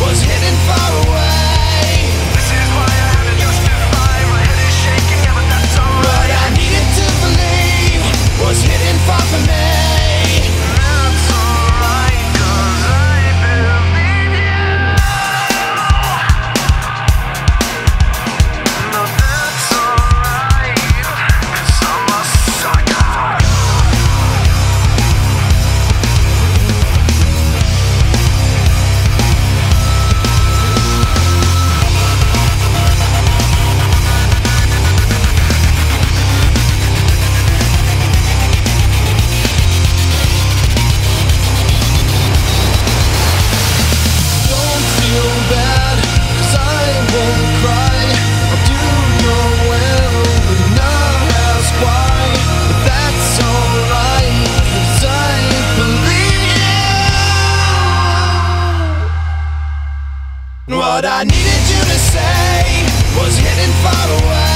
was heading far away. What I needed you to say was hidden far away.